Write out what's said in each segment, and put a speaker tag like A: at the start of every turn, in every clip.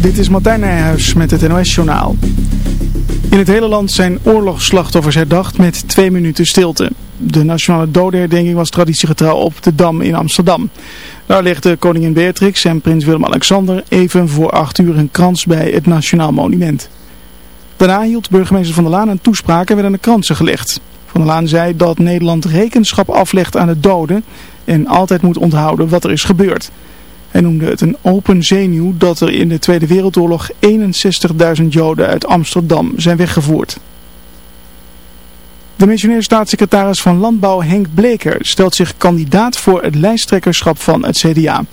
A: Dit is Martijn Nijhuis met het NOS-journaal. In het hele land zijn oorlogsslachtoffers herdacht met twee minuten stilte. De nationale dodenherdenking was traditiegetrouw op de Dam in Amsterdam. Daar legde koningin Beatrix en prins Willem-Alexander even voor acht uur een krans bij het Nationaal Monument. Daarna hield burgemeester Van der Laan een toespraak en werden de kransen gelegd. Van der Laan zei dat Nederland rekenschap aflegt aan de doden en altijd moet onthouden wat er is gebeurd. Hij noemde het een open zenuw dat er in de Tweede Wereldoorlog 61.000 Joden uit Amsterdam zijn weggevoerd. De missionair staatssecretaris van Landbouw Henk Bleker stelt zich kandidaat voor het lijsttrekkerschap van het CDA.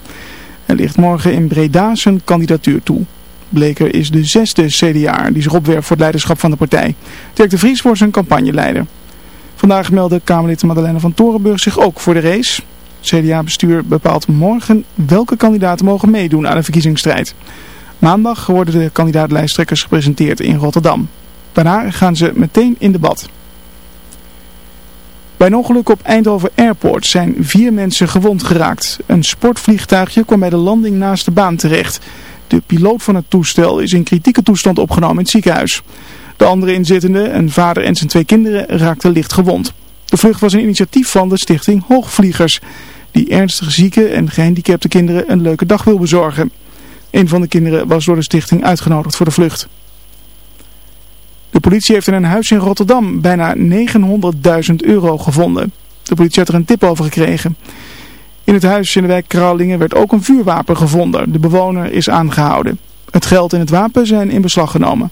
A: Hij ligt morgen in Breda zijn kandidatuur toe. Bleker is de zesde CDA die zich opwerpt voor het leiderschap van de partij. Dirk de Vries wordt zijn campagneleider. Vandaag meldde Kamerlid Madeleine van Torenburg zich ook voor de race. CDA-bestuur bepaalt morgen welke kandidaten mogen meedoen aan de verkiezingsstrijd. Maandag worden de kandidaatlijsttrekkers gepresenteerd in Rotterdam. Daarna gaan ze meteen in debat. Bij een ongeluk op Eindhoven Airport zijn vier mensen gewond geraakt. Een sportvliegtuigje kwam bij de landing naast de baan terecht. De piloot van het toestel is in kritieke toestand opgenomen in het ziekenhuis. De andere inzittenden, een vader en zijn twee kinderen, raakten licht gewond. De vlucht was een initiatief van de stichting Hoogvliegers die ernstig zieke en gehandicapte kinderen een leuke dag wil bezorgen. Een van de kinderen was door de stichting uitgenodigd voor de vlucht. De politie heeft in een huis in Rotterdam bijna 900.000 euro gevonden. De politie had er een tip over gekregen. In het huis in de wijk Kralingen werd ook een vuurwapen gevonden. De bewoner is aangehouden. Het geld en het wapen zijn in beslag genomen.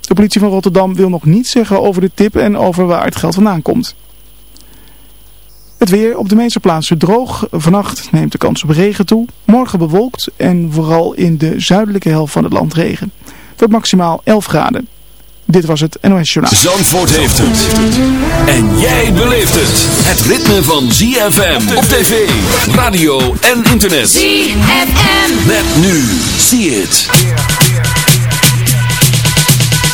A: De politie van Rotterdam wil nog niets zeggen over de tip en over waar het geld vandaan komt. Het weer op de meeste plaatsen droog. Vannacht neemt de kans op regen toe. Morgen bewolkt en vooral in de zuidelijke helft van het land regen. Tot maximaal 11 graden. Dit was het NOS Journaal.
B: Zandvoort heeft het. En jij beleeft het. Het ritme van ZFM op tv, radio en internet.
C: ZFM.
B: Met nu. See it.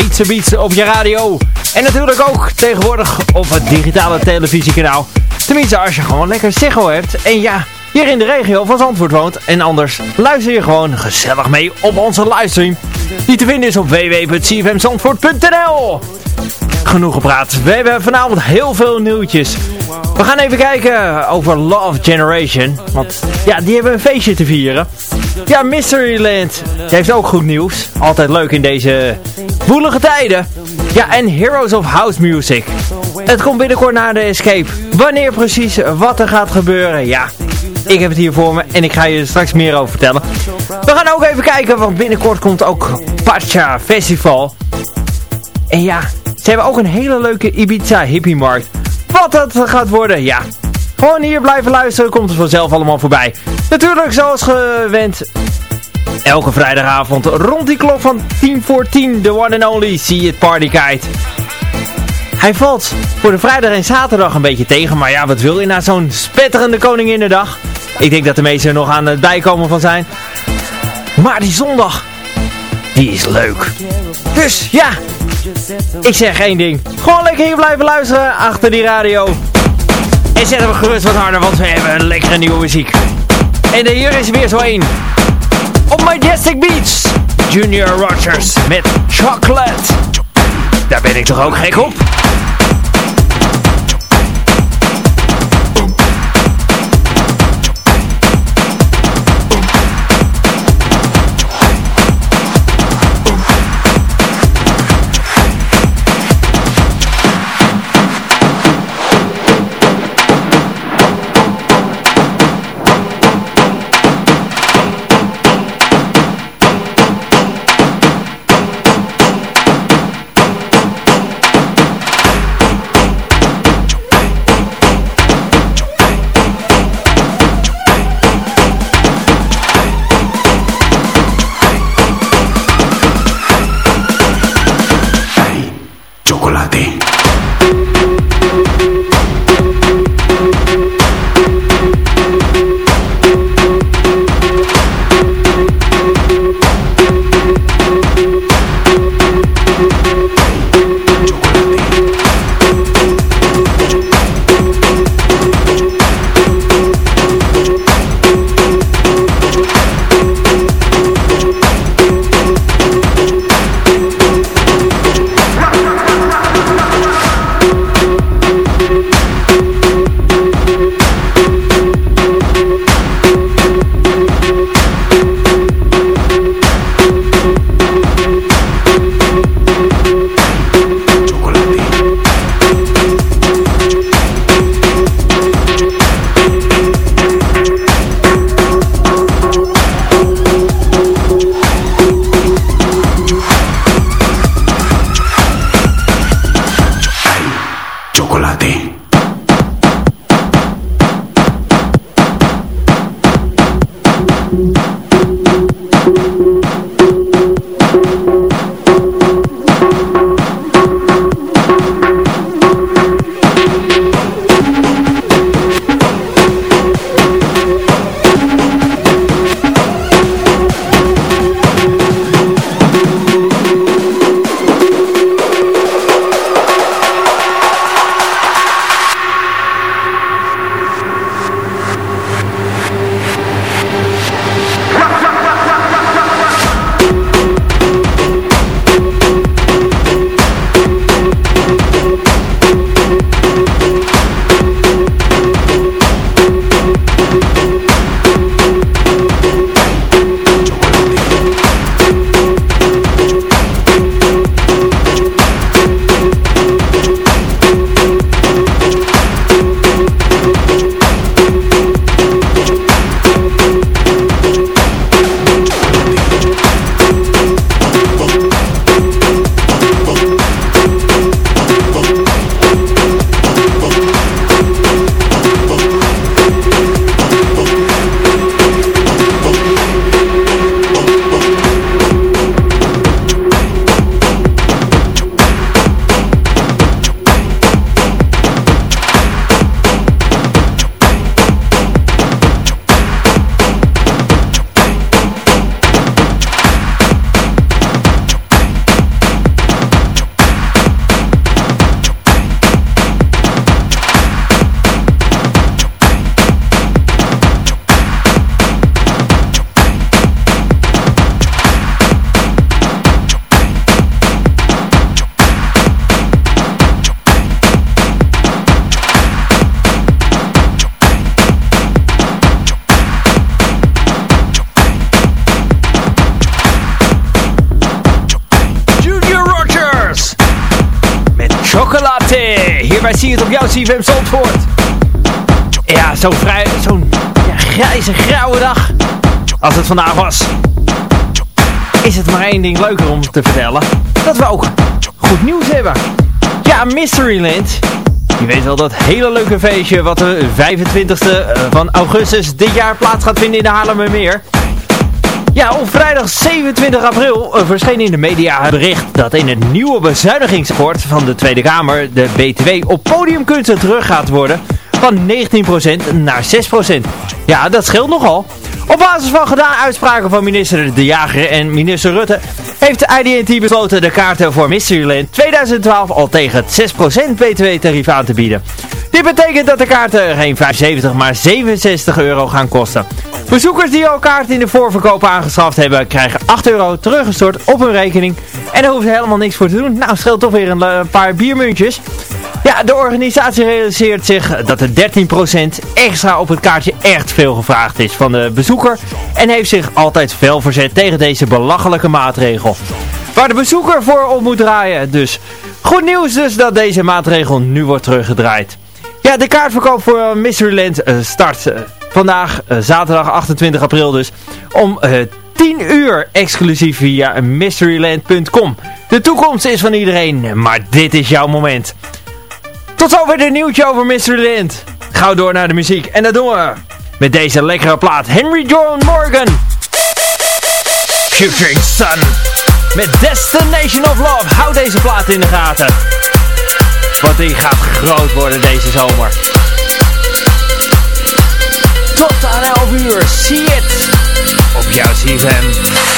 C: Heetste beats op je radio. En natuurlijk ook tegenwoordig op het digitale televisiekanaal. Tenminste, als je gewoon lekker Ziggo hebt. En ja, hier in de regio van Zandvoort woont. En anders luister je gewoon gezellig mee op onze livestream. Die te vinden is op www.cfmzandvoort.nl Genoeg gepraat. We hebben vanavond heel veel nieuwtjes. We gaan even kijken over Love Generation. Want ja, die hebben een feestje te vieren. Ja, Mysteryland heeft ook goed nieuws. Altijd leuk in deze woelige tijden. Ja, en Heroes of House Music. Het komt binnenkort naar de Escape. Wanneer precies, wat er gaat gebeuren, ja... Ik heb het hier voor me en ik ga je er straks meer over vertellen. We gaan ook even kijken, want binnenkort komt ook Pacha Festival. En ja, ze hebben ook een hele leuke Ibiza hippie markt. Wat dat gaat worden, ja. Gewoon hier blijven luisteren, komt het vanzelf allemaal voorbij. Natuurlijk, zoals gewend, elke vrijdagavond rond die klok van 10 voor 10, de one and only See It Party Guide. Hij valt voor de vrijdag en zaterdag een beetje tegen, maar ja, wat wil je na zo'n spetterende Koninginnedag? Ik denk dat de meesten er nog aan het bijkomen van zijn. Maar die zondag, die is leuk. Dus ja, ik zeg één ding. Gewoon lekker hier blijven luisteren achter die radio. En zetten we gerust wat harder, want we hebben een lekkere nieuwe muziek. En hier is weer zo één. Op Majestic Beach, Junior Rogers met Chocolate. Daar ben ik toch ook gek op? CFM Zandvoort. Ja, zo'n vrij, zo'n ja, grijze, grauwe dag. Als het vandaag was. Is het maar één ding leuker om te vertellen. Dat we ook goed nieuws hebben. Ja, Mysteryland. Je weet wel dat hele leuke feestje wat de 25e eh, van augustus dit jaar plaats gaat vinden in de Haarlemmermeer. Ja, op vrijdag 27 april uh, verscheen in de media het bericht dat in het nieuwe bezuinigingsakkoord van de Tweede Kamer de BTW op podiumkunsten terug gaat worden van 19% naar 6%. Ja, dat scheelt nogal. Op basis van gedaan uitspraken van minister De Jager en minister Rutte heeft de IDT besloten de kaarten voor Mysteryland 2012 al tegen het 6% btw-tarief aan te bieden. Dit betekent dat de kaarten geen 75 maar 67 euro gaan kosten. Bezoekers die al kaarten in de voorverkoop aangeschaft hebben krijgen 8 euro teruggestort op hun rekening. En daar hoeven ze helemaal niks voor te doen. Nou, scheelt toch weer een, eh, paar biermuntjes. Ja, de organisatie realiseert zich dat de 13% extra op het kaartje echt veel gevraagd is van de bezoeker en heeft zich altijd fel verzet tegen deze belachelijke maatregel. Waar de bezoeker voor op moet draaien dus. Goed nieuws dus dat deze maatregel nu wordt teruggedraaid. Ja, de kaartverkoop voor Mysteryland uh, start uh, vandaag, zaterdag 28 april dus, om 10 uur exclusief via mysteryland.com. De toekomst is van iedereen, maar dit is jouw moment. Tot zover de nieuwtje over Mysteryland. Gauw door naar de muziek en dat doen we met deze lekkere plaat Henry John Morgan. Shooting Sun met Destination of Love. Hou deze plaat in de gaten. Want die gaat groot worden deze zomer. Tot aan 11 uur. See it. Op jouw CFM.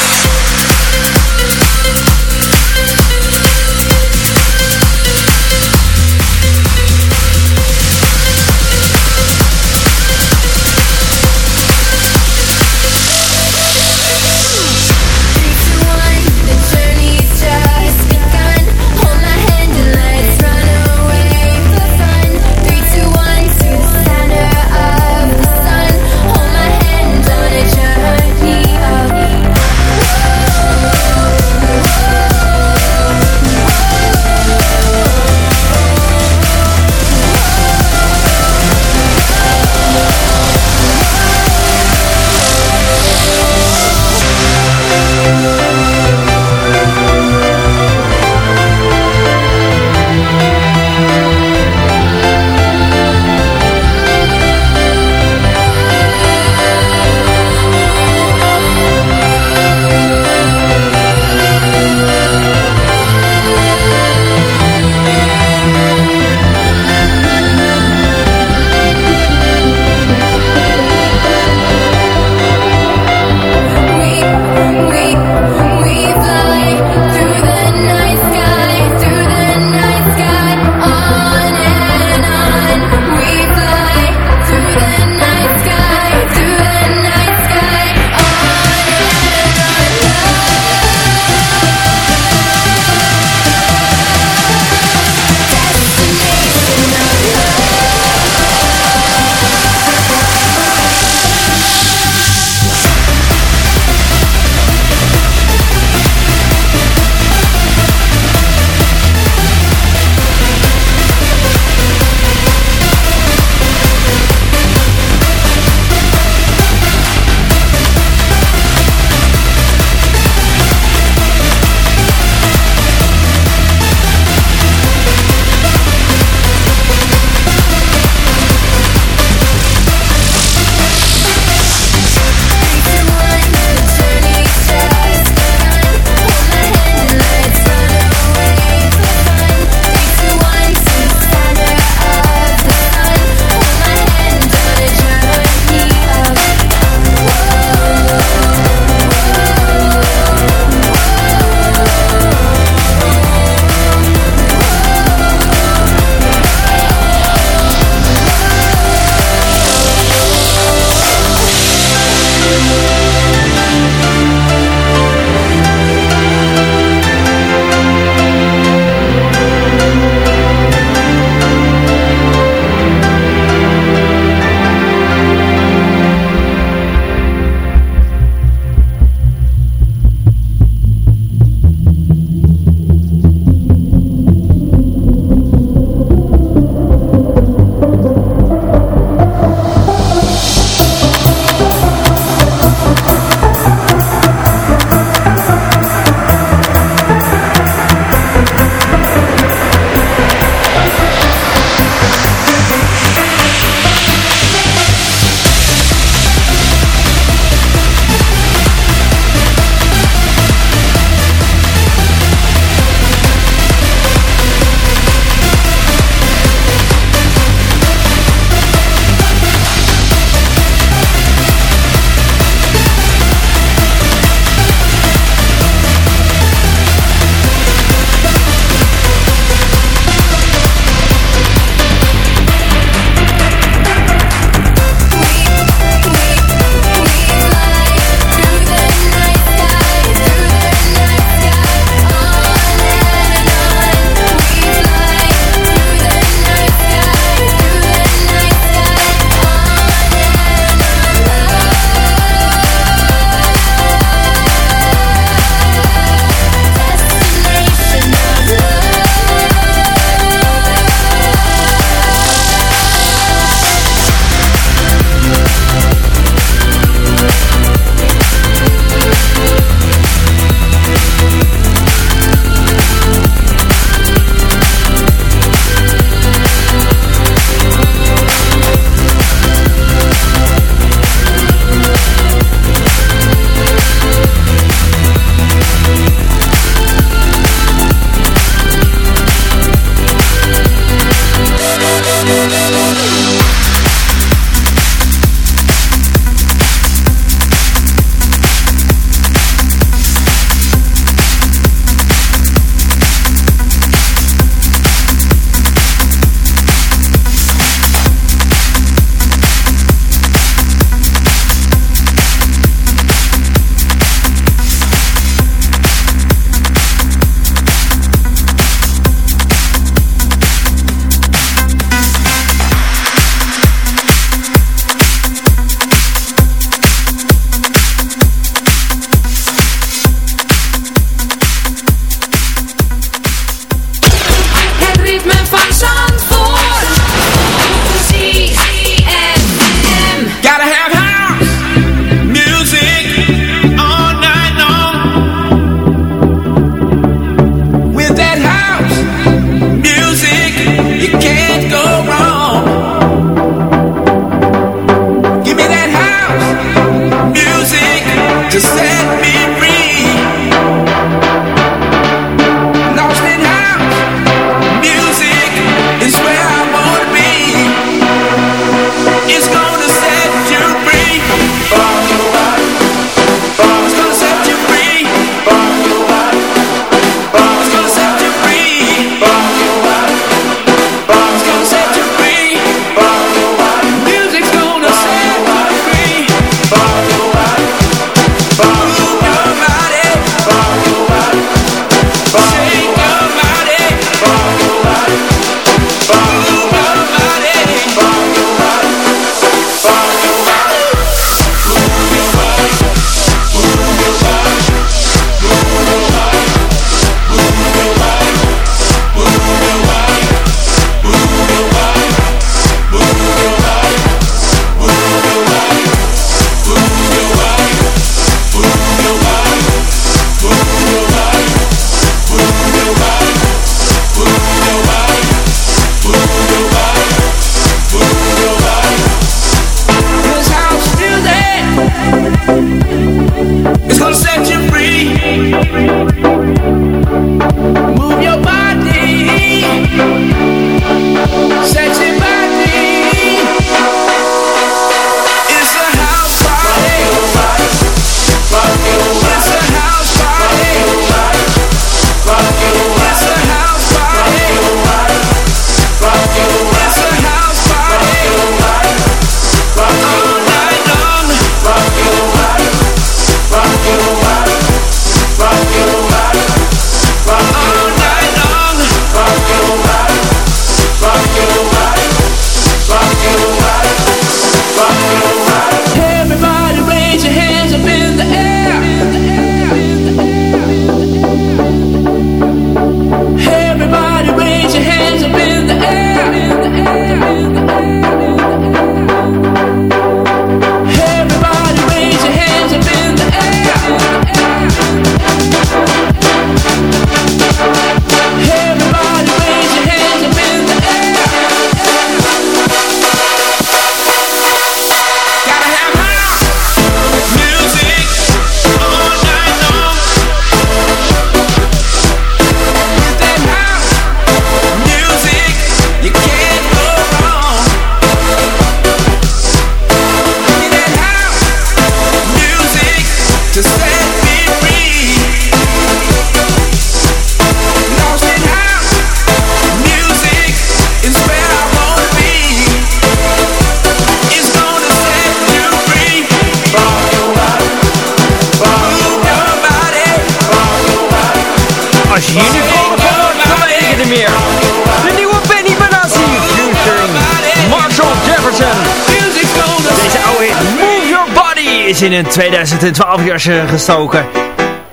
C: In een 2012 jasje gestoken.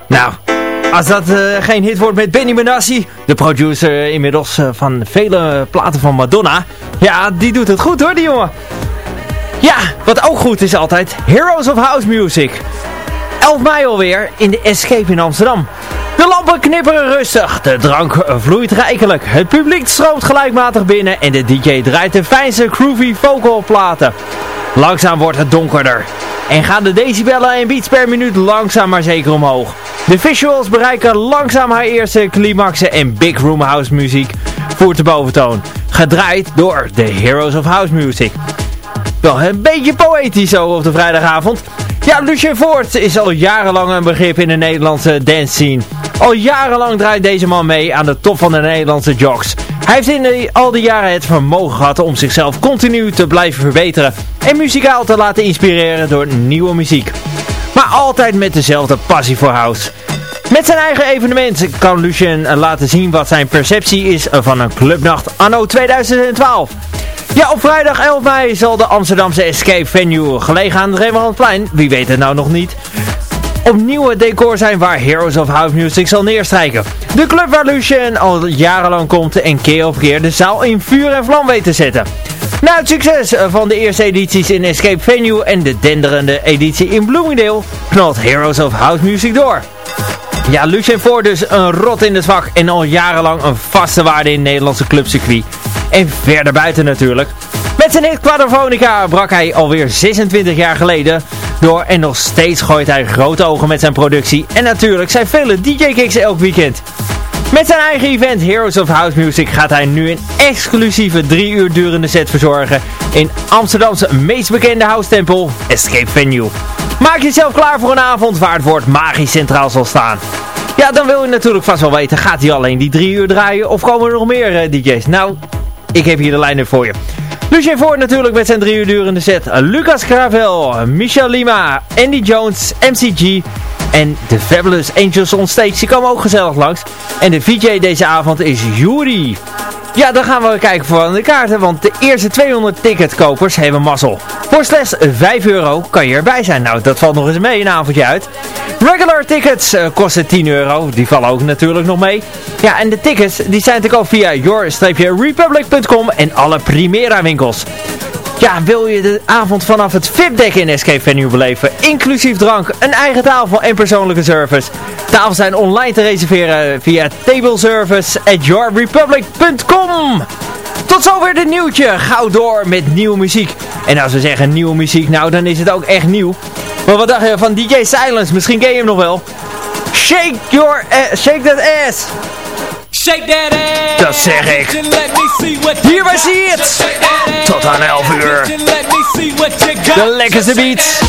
C: Nou, als dat uh, geen hit wordt met Benny Benassi, de producer inmiddels uh, van vele platen van Madonna. Ja, die doet het goed hoor, die jongen. Ja, wat ook goed is altijd, Heroes of House Music. 11 mei alweer in de Escape in Amsterdam. De lampen knipperen rustig, de drank vloeit rijkelijk, het publiek stroomt gelijkmatig binnen en de DJ draait de fijnste groovy vocalplaten. Langzaam wordt het donkerder en gaan de decibellen en beats per minuut langzaam maar zeker omhoog. De visuals bereiken langzaam haar eerste climaxen en Big Room House muziek voert de boventoon. Gedraaid door de Heroes of House Music. Wel een beetje poëtisch zo op de vrijdagavond. Ja, Lucien Voort is al jarenlang een begrip in de Nederlandse dance scene. Al jarenlang draait deze man mee aan de top van de Nederlandse jocks. Hij heeft in al die jaren het vermogen gehad om zichzelf continu te blijven verbeteren en muzikaal te laten inspireren door nieuwe muziek. Maar altijd met dezelfde passie voor house. Met zijn eigen evenement kan Lucien laten zien wat zijn perceptie is van een clubnacht anno 2012. Ja, op vrijdag 11 mei zal de Amsterdamse Escape Venue gelegen aan het Rembrandtplein, wie weet het nou nog niet, opnieuw decor zijn waar Heroes of House Music zal neerstrijken. De club waar Lucien al jarenlang komt en keer op keer de zaal in vuur en vlam weet te zetten. Na het succes van de eerste edities in Escape Venue en de denderende editie in Bloomingdale knalt Heroes of House Music door. Ja, Lucien Voort dus een rot in het vak en al jarenlang een vaste waarde in het Nederlandse clubcircuit. En verder buiten natuurlijk. Met zijn hit Quadrophonica brak hij alweer 26 jaar geleden door en nog steeds gooit hij grote ogen met zijn productie en natuurlijk zijn vele DJ-kicks elk weekend. Met zijn eigen event Heroes of House Music gaat hij nu een exclusieve drie uur durende set verzorgen in Amsterdamse meest bekende house tempel Escape Venue. Maak jezelf klaar voor een avond waar het woord magisch centraal zal staan. Ja, dan wil je natuurlijk vast wel weten, gaat hij alleen die drie uur draaien of komen er nog meer uh, DJ's? Nou, ik heb hier de lijnen voor je. Lucien Voort natuurlijk met zijn drie uur durende set. Lucas Gravel, Michel Lima, Andy Jones, MCG en de Fabulous Angels on Stage. Die komen ook gezellig langs. En de VJ deze avond is Yuri. Ja, dan gaan we kijken voor de kaarten, want de eerste 200 ticketkopers hebben mazzel. Voor slechts 5 euro kan je erbij zijn. Nou, dat valt nog eens mee, een avondje uit. Regular tickets uh, kosten 10 euro, die vallen ook natuurlijk nog mee. Ja, en de tickets die zijn te koop via your-republic.com en alle Primera winkels. Ja, wil je de avond vanaf het VIP-deck in Escape Venue beleven? Inclusief drank, een eigen tafel en persoonlijke service. Tafels zijn online te reserveren via tableservice at yourrepublic.com. Tot zover dit nieuwtje. Gauw door met nieuwe muziek. En als we zeggen nieuwe muziek, nou dan is het ook echt nieuw. Maar wat dacht je van DJ Silence? Misschien ken je hem nog wel. Shake your shake that ass. Shake that ass. Dat zeg ik. Hierbij zie je het. Tot aan 11 uur. De lekkerste beats.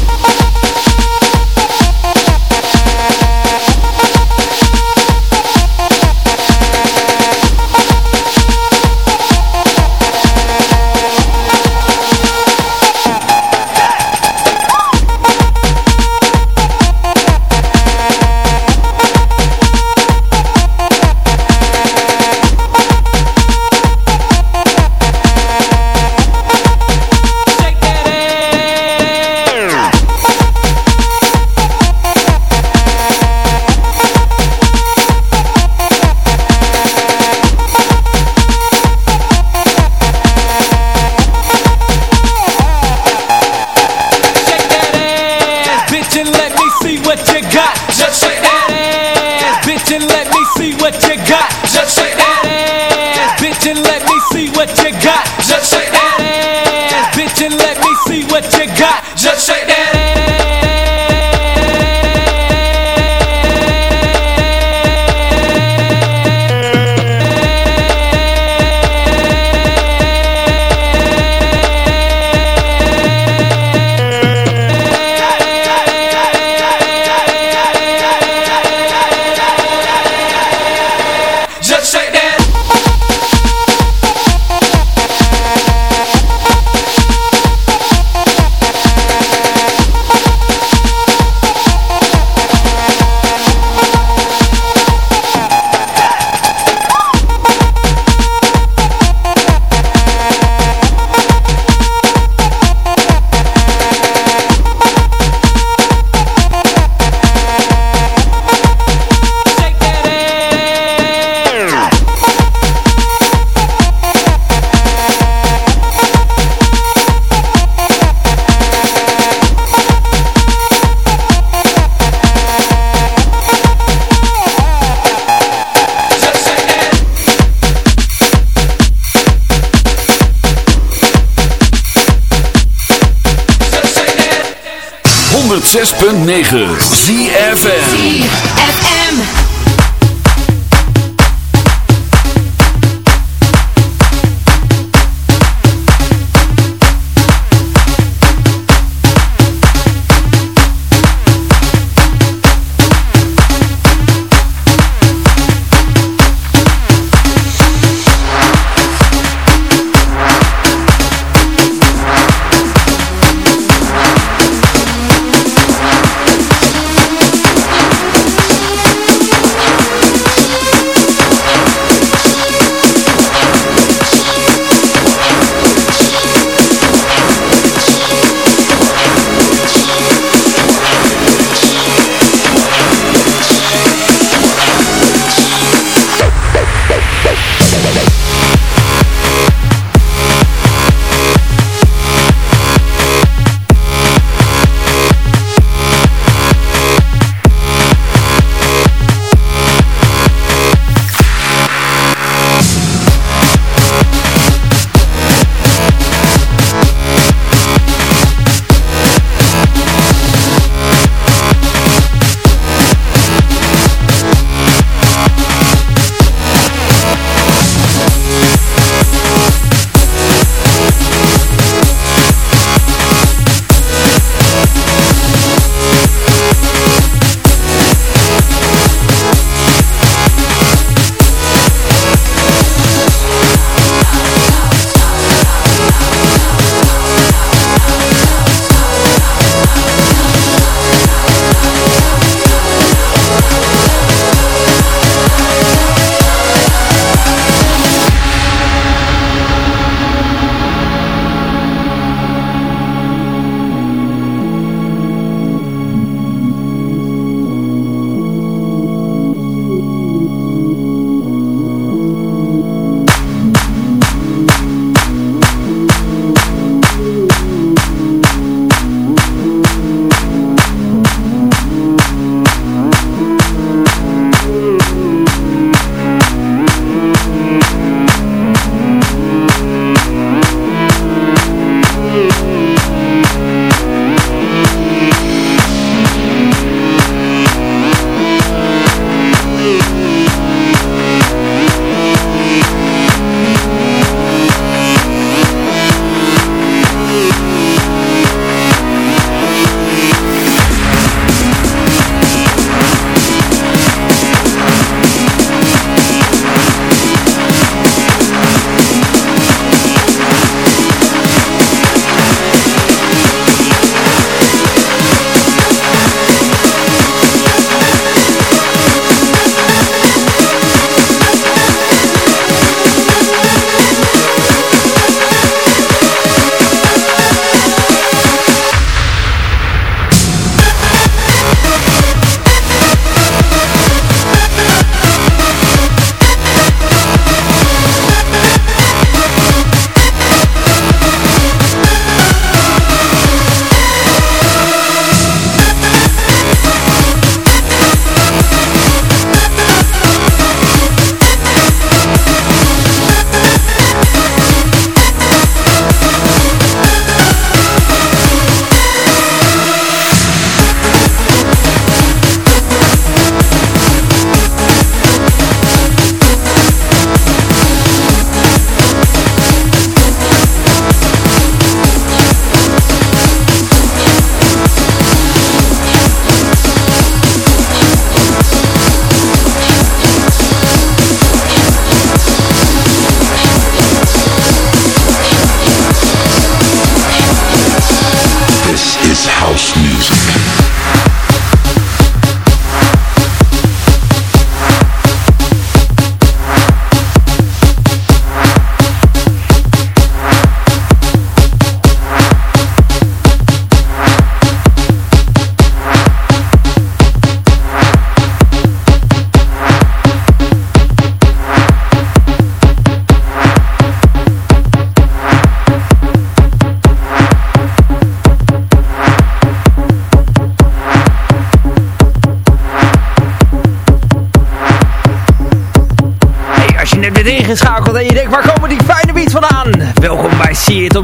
C: Check. 106.9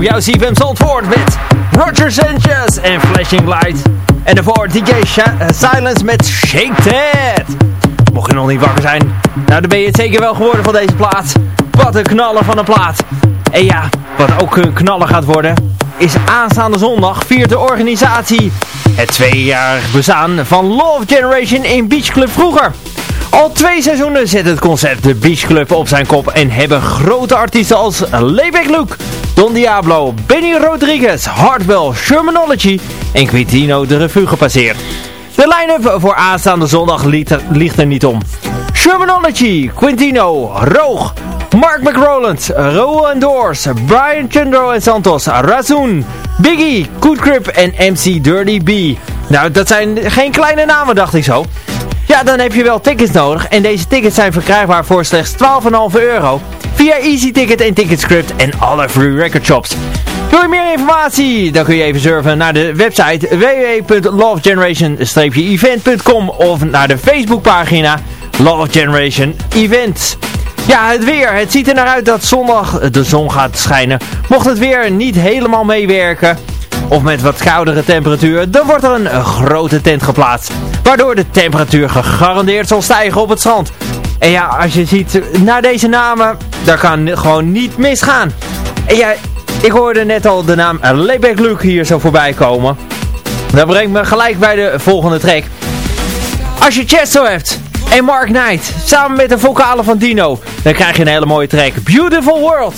C: jouw CFM Zandvoort met Roger Sanchez en Flashing Light. En daarvoor DJ eh, Silence met Shake That. Mocht je nog niet wakker zijn, nou dan ben je het zeker wel geworden van deze plaat. Wat een knaller van een plaat. En ja, wat ook een knaller gaat worden, is aanstaande zondag viert de organisatie het tweejarig bestaan van Love Generation in Beach Club vroeger. Al twee seizoenen zet het concept de Beach Club op zijn kop en hebben grote artiesten als Layback Luke, Don Diablo, Benny Rodriguez, Hardwell, Shermanology en Quintino de revue gepasseerd. De line-up voor aanstaande zondag ligt er niet om. Shermanology, Quintino, Roog, Mark McRoland, Rowan Doors, Brian Chundro en Santos, Razoon, Biggie, Good en MC Dirty B. Nou, dat zijn geen kleine namen, dacht ik zo. Ja, dan heb je wel tickets nodig. En deze tickets zijn verkrijgbaar voor slechts 12,5 euro. Via Easy Ticket en Ticketscript en alle free record shops. Wil je meer informatie? Dan kun je even surfen naar de website www.lovegeneration-event.com of naar de Facebookpagina Love Generation Events. Ja, het weer. Het ziet er naar uit dat zondag de zon gaat schijnen. Mocht het weer niet helemaal meewerken, of met wat koudere temperatuur, dan wordt er een grote tent geplaatst. Waardoor de temperatuur gegarandeerd zal stijgen op het strand. En ja, als je ziet naar deze namen, dat kan gewoon niet misgaan. En ja, ik hoorde net al de naam Layback Luke hier zo voorbij komen. Dat brengt me gelijk bij de volgende track. Als je Chesto hebt en Mark Knight, samen met de vocalen van Dino, dan krijg je een hele mooie track. Beautiful World.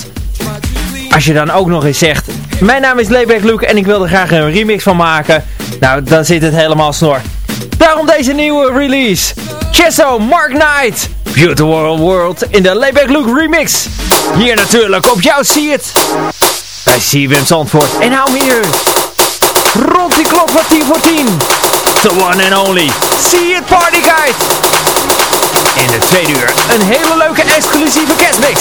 C: Als je dan ook nog eens zegt, mijn naam is Layback Luke en ik wil er graag een remix van maken. Nou, dan zit het helemaal snor. Daarom deze nieuwe release. Chesso, Mark Knight. Beautiful World in de Layback Luke remix. Hier natuurlijk op jou zie het. Bij CWM Zandvoort. En hou hier. Rond die klok van 10 voor 10. The one and only. See it party guide. In de tweede uur een hele leuke exclusieve guestmix.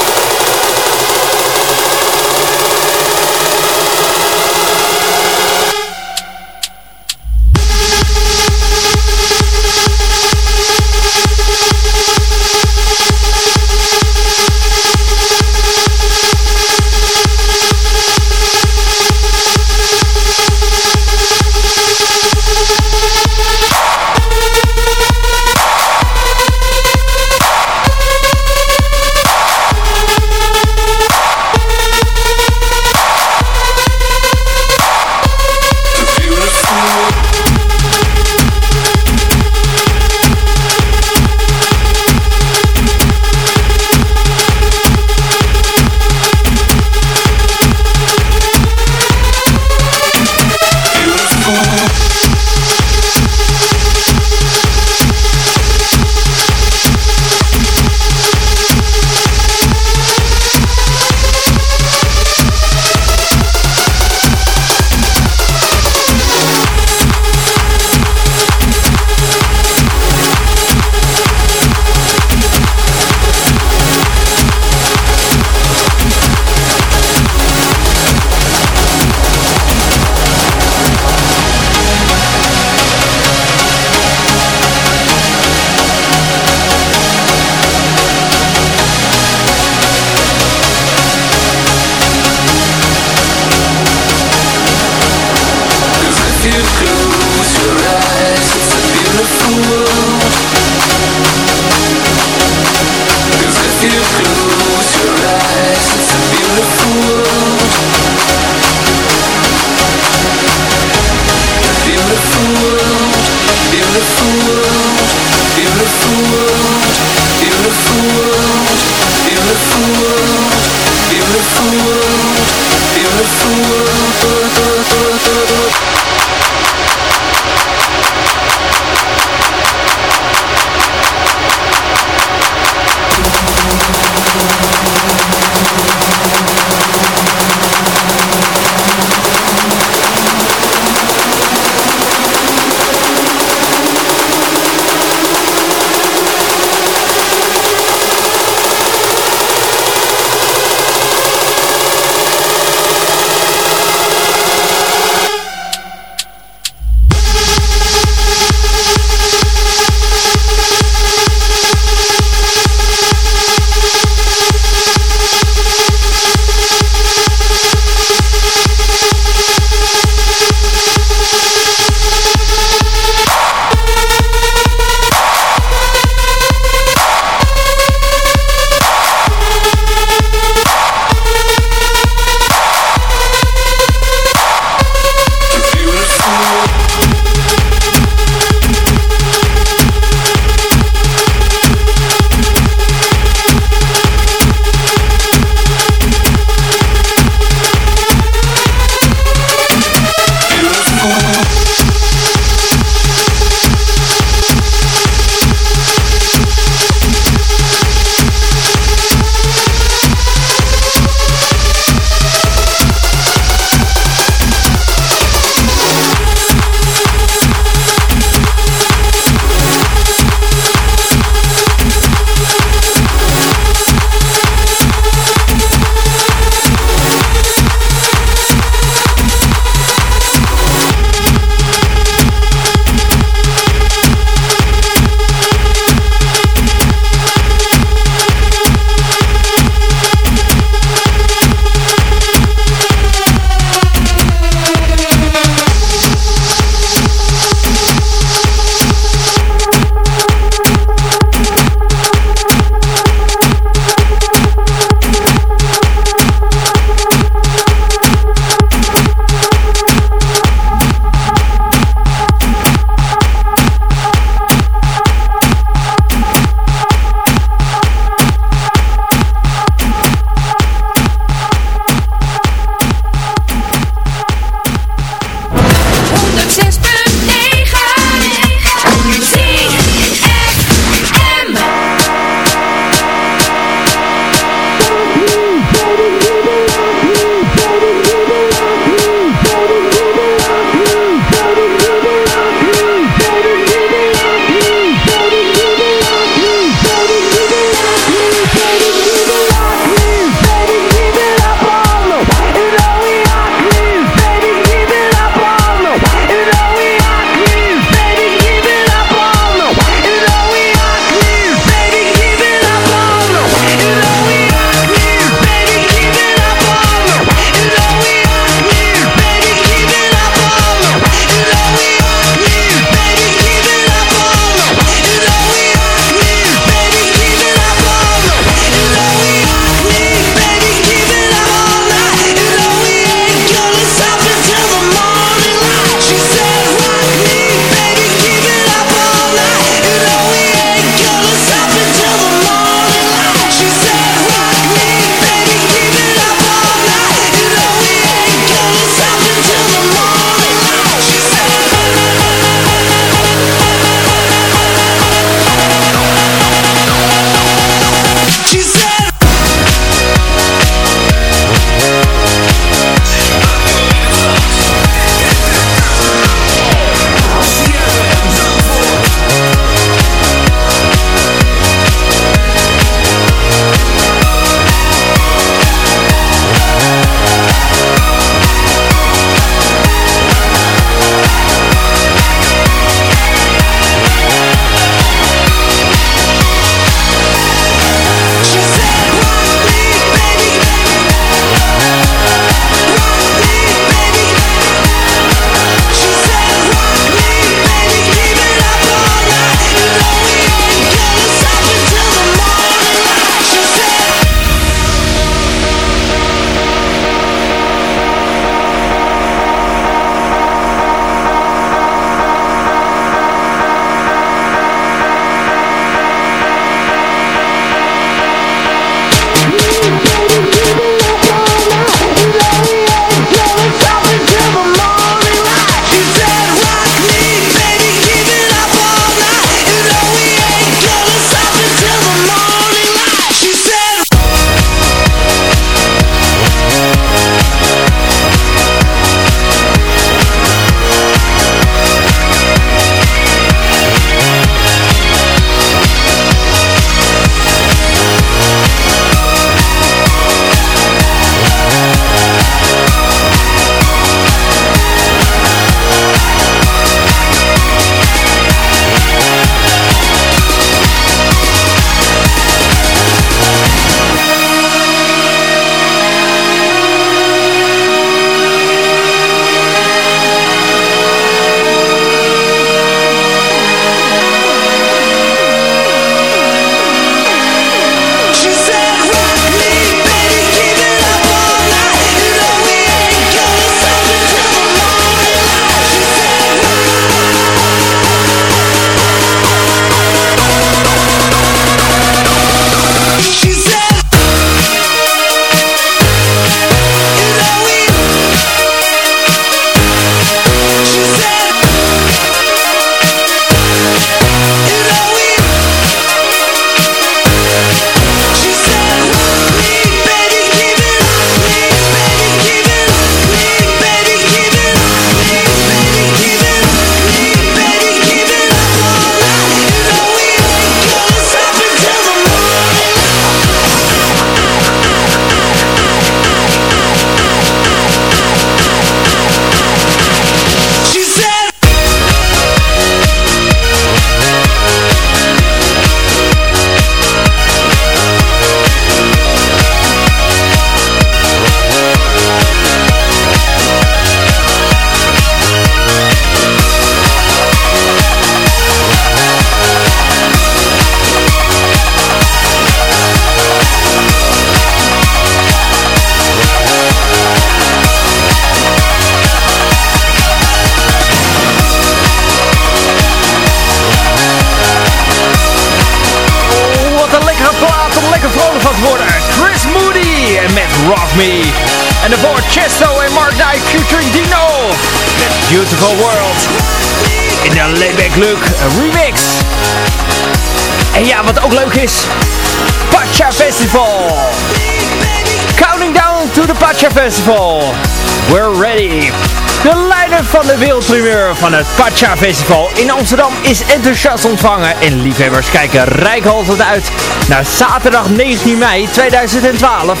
C: van de wereldprimeur van het Pacha Festival in Amsterdam is enthousiast ontvangen en liefhebbers kijken rijkhalsend uit naar zaterdag 19 mei 2012.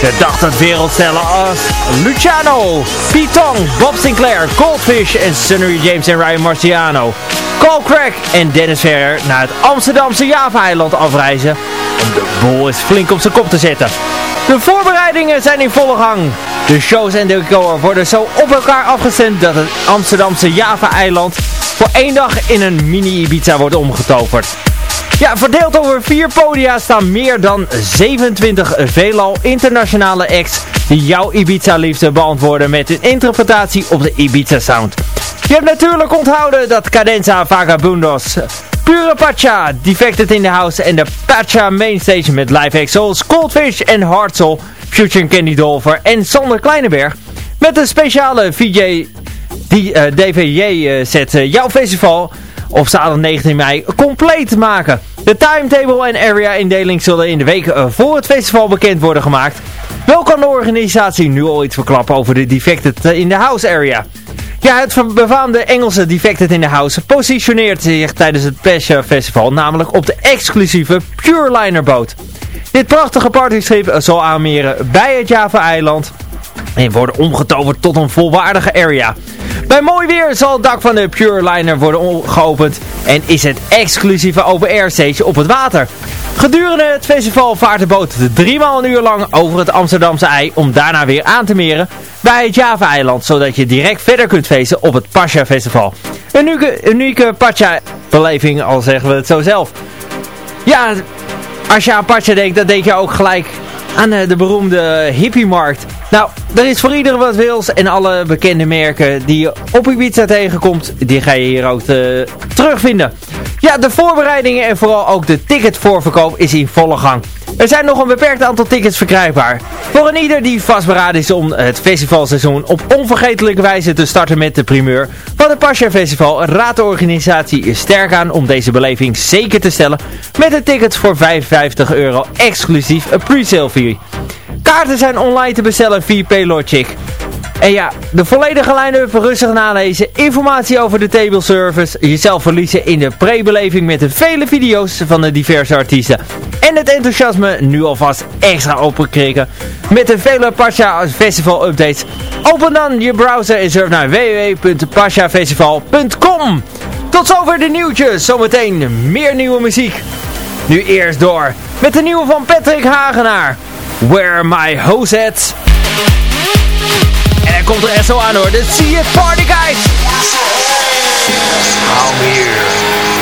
C: De dag dat wereldstellen als Luciano, Piton, Bob Sinclair, Goldfish en Sunny James en Ryan Marciano, Cole Craig en Dennis Ferrer naar het Amsterdamse Java-eiland afreizen om de boel eens flink op zijn kop te zetten. De voorbereidingen zijn in volle gang. De shows en decor worden zo op elkaar afgestemd dat het Amsterdamse Java-eiland voor één dag in een mini-Ibiza wordt omgetoverd. Ja, verdeeld over vier podia staan meer dan 27 veelal internationale acts die jouw Ibiza-liefde beantwoorden met hun interpretatie op de Ibiza-sound. Je hebt natuurlijk onthouden dat Cadenza Vagabundos, Pure Pacha, Defected in the House en de Pacha Mainstage met live acts zoals Coldfish en Hartzell, Future Candy Dolver en Sander Kleineberg. Met een speciale VJ die, uh, DVJ set jouw festival op zaterdag 19 mei compleet maken. De timetable en area-indeling zullen in de weken voor het festival bekend worden gemaakt. Wel kan de organisatie nu al iets verklappen over de Defected in the House area. Ja, het befaamde Engelse Defected in the House positioneert zich tijdens het Pesha Festival namelijk op de exclusieve Pure Liner boot. Dit prachtige partyschip zal aanmeren bij het Java-eiland en worden omgetoverd tot een volwaardige area. Bij mooi weer zal het dak van de Pure Liner worden geopend en is het exclusieve open-air stage op het water. Gedurende het festival vaart de boot driemaal een uur lang over het Amsterdamse ei om daarna weer aan te meren bij het Java-eiland, zodat je direct verder kunt feesten op het Pasha Festival. Een unieke, unieke Pasha-beleving, al zeggen we het zo zelf. Ja, als je aan Pasha denkt, dan denk je ook gelijk aan eh, de beroemde hippiemarkt. Nou, er is voor iedereen wat wils en alle bekende merken die je op Ibiza tegenkomt, die ga je hier ook eh, terugvinden. Ja, de voorbereidingen en vooral ook de ticketvoorverkoop is in volle gang. Er zijn nog een beperkt aantal tickets verkrijgbaar. Voor een ieder die vastberaden is om het festivalseizoen op onvergetelijke wijze te starten met de primeur van het Pasha Festival, raadt de organisatie sterk aan om deze beleving zeker te stellen met de tickets voor 55 euro exclusief een pre-sale fee. Kaarten zijn online te bestellen via Paylogic. En ja, de volledige line-up rustig nalezen, informatie over de table service, jezelf verliezen in de pre-beleving met de vele video's van de diverse artiesten. En het enthousiasme nu alvast extra openkrikken met de vele Pasha Festival updates. Open dan je browser en surf naar www.pashafestival.com Tot zover de nieuwtjes, zometeen meer nieuwe muziek. Nu eerst door met de nieuwe van Patrick Hagenaar. Where My Hose At. En hij komt er zo aan hoor. De See It Party Guys. I'm here.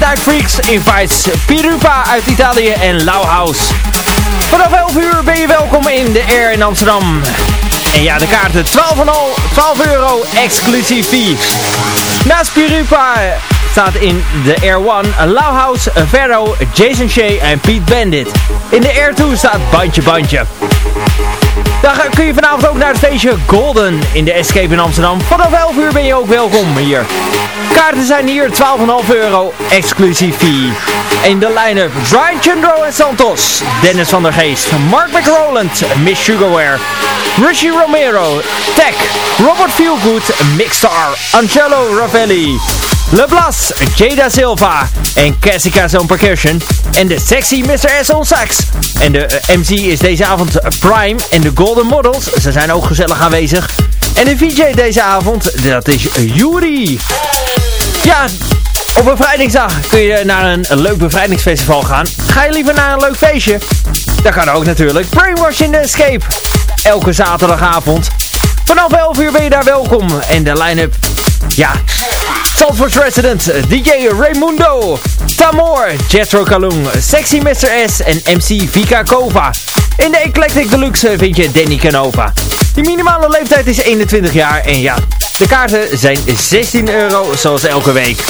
C: Midnight Freaks invites Pirupa uit Italië en Lauhaus. Vanaf 11 uur ben je welkom in de Air in Amsterdam. En ja, de kaarten 12, 12 euro exclusief fee. Naast Pirupa staat in de Air 1 Lauhaus, Vero, Jason Shea en Pete Bandit. In de Air 2 staat Bandje Bandje. Dan kun je vanavond ook naar het feestje Golden in de Escape in Amsterdam. Vanaf 11 uur ben je ook welkom hier. Kaarten zijn hier 12,5 euro exclusief fee. In de line-up Brian Chundro en Santos, Dennis van der Geest, Mark McRoland, Miss Sugarware, Rishi Romero, Tech, Robert Feelgood, Mixstar, Angelo Ravelli. LeBlas, Jada Silva en Cassica Zone Percussion en de sexy Mr. S on sax. En de eh, MC is deze avond Prime en de Golden Models, ze zijn ook gezellig aanwezig. En de VJ deze avond, dat is Yuri. Ja, op een bevrijdingsdag kun je naar een, leuk bevrijdingsfestival gaan. Ga je liever naar een leuk feestje? Dat kan ook natuurlijk. Brainwash in the Escape. Elke zaterdagavond. Vanaf 11 uur ben je daar welkom. En de line-up, ja, Salford Resident, DJ Raimundo, Tamor, Jetro Kalung, Sexy Mr. S en MC Vika Kova. In de Eclectic Deluxe vind je Danny Canova. De minimale leeftijd is 21 jaar en ja, de kaarten zijn 16 euro zoals elke week.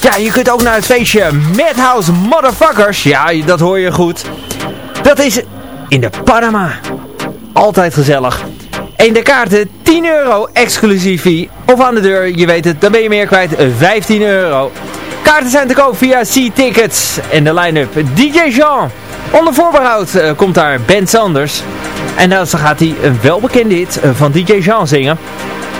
C: Ja, je kunt ook naar het feestje Madhouse Motherfuckers. Ja, dat hoor je goed. Dat is in de Panama. Altijd gezellig. En de kaarten 10 euro exclusief. Of aan de deur, je weet het, dan ben je meer kwijt 15 euro. Kaarten zijn te koop via C-Tickets. En de line-up DJ Jean. Onder voorbehoud uh, komt daar Ben Sanders. En dan gaat hij een welbekende hit eh, van DJ Jean zingen.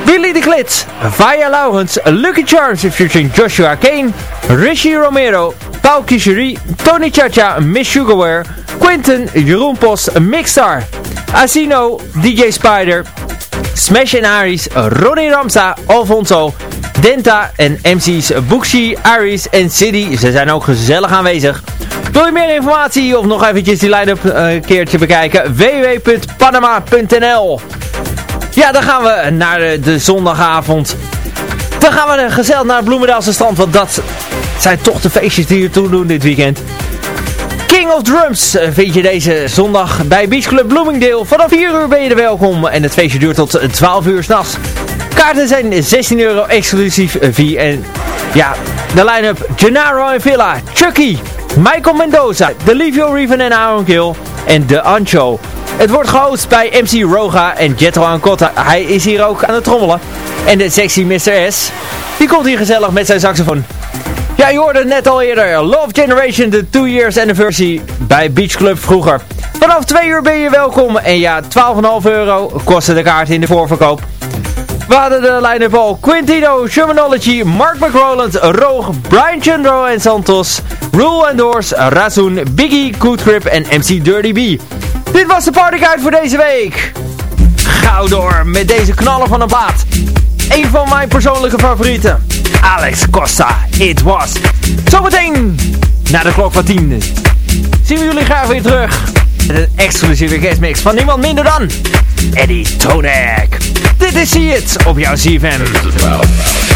C: Billy de Klit, Vaya Laurens, Lucky Charms featuring Joshua Kane, Rishi Romero, Paul Kicherie, Tony Chacha, Miss Sugarware, Quinten, Jeroen Post, Mixstar, Asino, DJ Spider, Smash Aris, Ronnie Ramsa, Alfonso, Denta en MC's Buxi, Aris en City. Ze zijn ook gezellig aanwezig. Wil je meer informatie of nog eventjes die line-up eh, een keertje bekijken? www.panama.nl Ja, dan gaan we naar de, zondagavond. Dan gaan we gezellig naar het Bloemendaalse strand, want dat zijn toch de feestjes die hier toe doen dit weekend. King of Drums eh, vind je deze zondag bij Beach Club Bloomingdale. Vanaf 4 uur ben je er welkom en het feestje duurt tot 12 uur s'nachts. Kaarten zijn 16 euro exclusief via en ja, de line-up Gennaro en Villa, Chucky, Michael Mendoza, Delivio Reven en Aaron Kill en De Ancho. Het wordt gehost bij MC Roga en Jetro Ancotta. Hij is hier ook aan het trommelen. En de sexy Mr. S, die komt hier gezellig met zijn saxofoon. Ja, je hoorde het net al eerder. Love Generation, de 2 years anniversary bij Beach Club vroeger. Vanaf 2 uur ben je welkom. En ja, 12,5 euro kostte de kaart in de voorverkoop. We hadden de line-up al Quintino, Shermanology, Mark McRoland, Roog, Brian Chundro en Santos, Rule and Doors, Razun, Biggie, Good Grip en MC Dirty B. Dit was de partyguide voor deze week. Gauw door met deze knallen van een plaat. Een van mijn persoonlijke favorieten. Alex Costa, It Was. Zometeen, na de klok van 10, zien we jullie graag weer terug. Met een exclusieve guestmix van niemand minder dan Eddie Tonek. Dit is See op jouw CFM.